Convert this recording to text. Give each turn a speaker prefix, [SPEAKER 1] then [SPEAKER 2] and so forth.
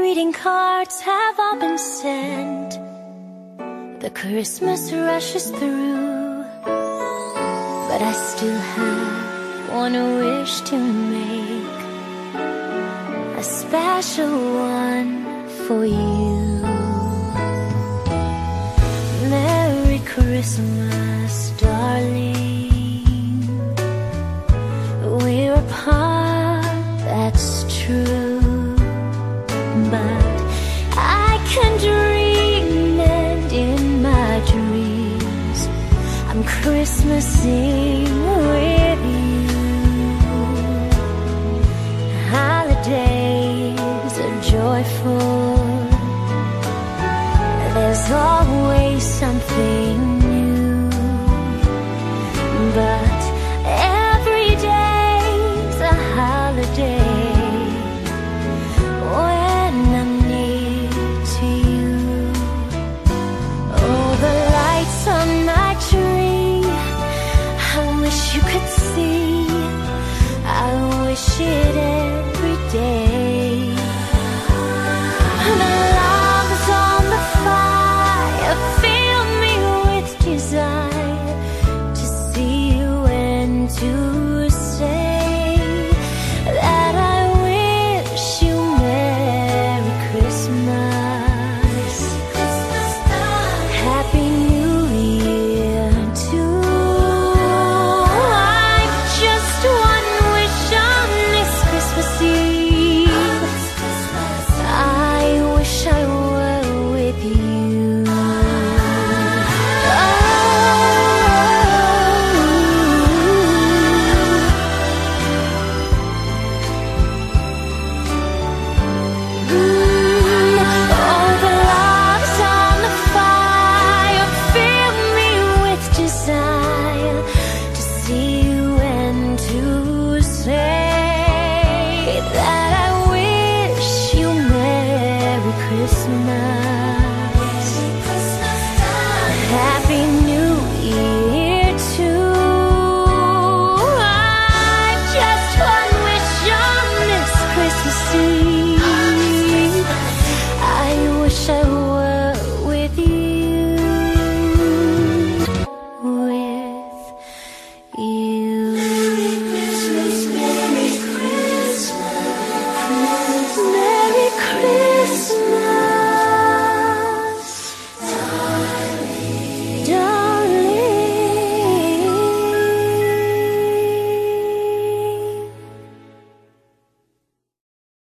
[SPEAKER 1] Greeting cards have all been sent. The Christmas rushes through. But I still have one wish to make. A special one for you. Merry Christmas, darling. We're apart, that's true. Christmasing with you. Holidays are joyful. There's always something to